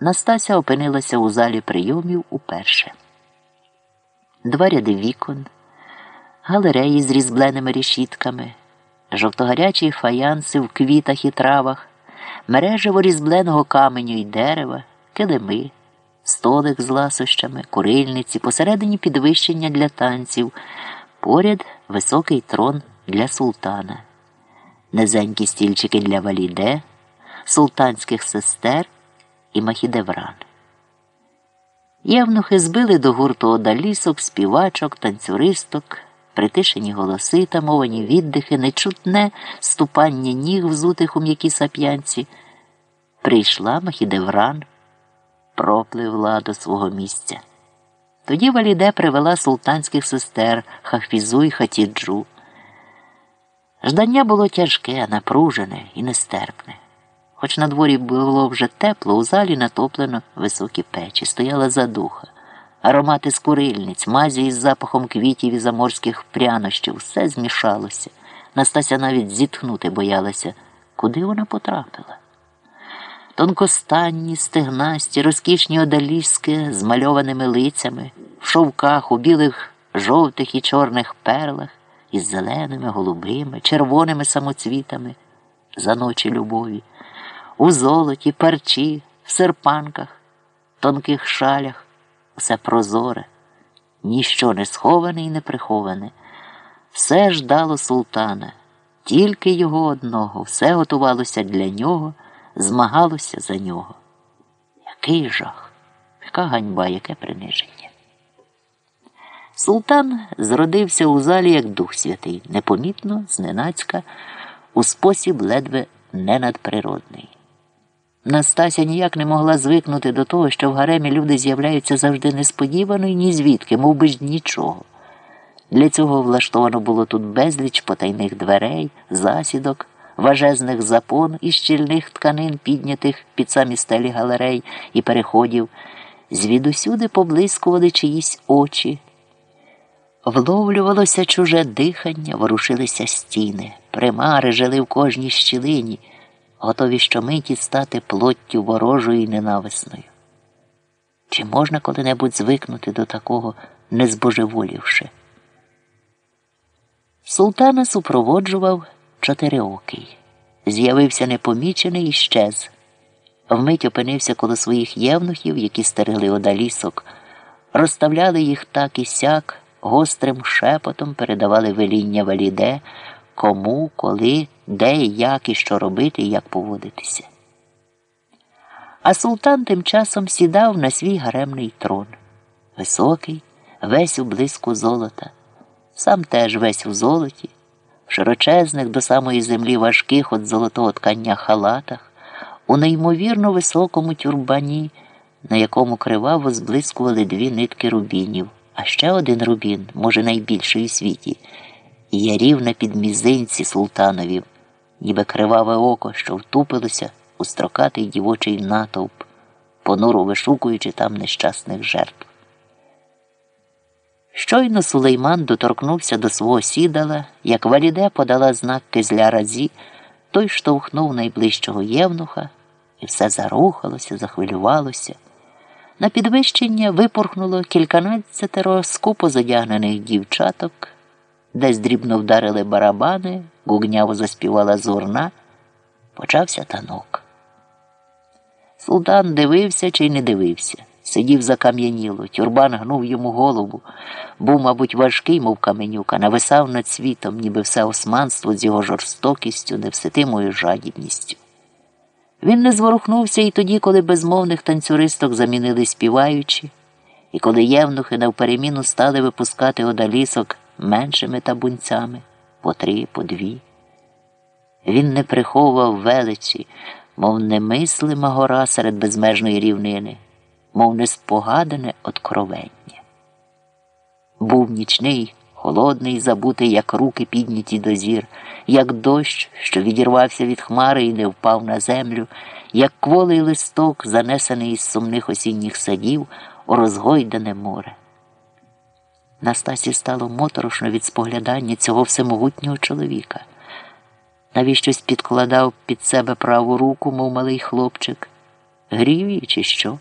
Настася опинилася у залі прийомів уперше. Два ряди вікон, галереї з різбленими решітками, жовтогарячі фаянси в квітах і травах, мережево різбленого каменю й дерева, килими, столик з ласощами, курильниці, посередині підвищення для танців, поряд високий трон для султана, низенькі стільчики для валіде, султанських сестер і Махідевран. Євнухи збили до гурту одалісок, співачок, танцюристок, притишені голоси, тамовані віддихи, нечутне ступання ніг, взутих у м'якій сап'янці. Прийшла Махідевран, пропливла до свого місця. Тоді Валіде привела султанських сестер Хафізу і Хатіджу. Ждання було тяжке, напружене і нестерпне. Хоч на дворі було вже тепло, у залі натоплено високі печі, стояла задуха, аромати з курильниць, мазі із запахом квітів і заморських прянощів, все змішалося. Настася навіть зітхнути боялася, куди вона потрапила. Тонкостанні, стегнасті, розкішні одаліски з мальованими лицями, в шовках, у білих, жовтих і чорних перлах, із зеленими, голубими, червоними самоцвітами за ночі любові у золоті, парчі, серпанках, тонких шалях, усе прозоре, ніщо не сховане і не приховане. Все ждало султана, тільки його одного, все готувалося для нього, змагалося за нього. Який жах, яка ганьба, яке приниження. Султан зродився у залі як Дух Святий, непомітно, зненацька, у спосіб ледве ненадприродний. Настася ніяк не могла звикнути до того, що в гаремі люди з'являються завжди несподівано і ні звідки, мов би ж нічого. Для цього влаштовано було тут безліч потайних дверей, засідок, важезних запон і щільних тканин, піднятих під самі стелі галерей і переходів, звідусюди поблискували чиїсь очі. Вловлювалося чуже дихання, ворушилися стіни, примари жили в кожній щілині готові щомиті стати плоттю ворожою і ненависною. Чи можна коли-небудь звикнути до такого, не збожеволівши? Султана супроводжував чотириокий. З'явився непомічений і щез. Вмить опинився коло своїх євнухів, які стерегли одалісок, розставляли їх так і сяк, гострим шепотом передавали веління валіде, кому, коли, де, як і що робити і як поводитися. А султан тим часом сідав на свій гаремний трон, високий, весь у блиску золота, сам теж весь у золоті, в широчезних до самої землі важких от золотого ткання халатах, у неймовірно високому тюрбані, на якому криваво зблискували дві нитки рубінів, а ще один рубін, може найбільший у світі ярів на підмізинці султанові, ніби криваве око, що втупилося у строкатий дівочий натовп, понуро вишукуючи там нещасних жертв. Щойно сулейман доторкнувся до свого сідала, як валіде подала знак кизля разі, той штовхнув найближчого євнуха, і все зарухалося, захвилювалося. На підвищення випорхнуло кільканадцятеро скупо задягнених дівчаток десь дрібно вдарили барабани, гугняво заспівала зурна, почався танок. Султан дивився чи не дивився, сидів закам'яніло, тюрбан гнув йому голову, був, мабуть, важкий, мов каменюка, нависав над світом, ніби все османство з його жорстокістю, невситимою жадібністю. Він не зворухнувся і тоді, коли безмовних танцюристок замінили співаючи, і коли євнухи навпереміну стали випускати одалісок меншими табунцями по три, по дві. Він не приховував величі, мов немислима гора серед безмежної рівнини, мов неспогадане откровення. Був нічний, холодний, забутий, як руки підняті до зір, як дощ, що відірвався від хмари і не впав на землю, як кволий листок, занесений із сумних осінніх садів у розгойдане море. Настасі стало моторошно від споглядання цього всемогутнього чоловіка. Навіщось підкладав під себе праву руку, мов малий хлопчик, Грів чи що?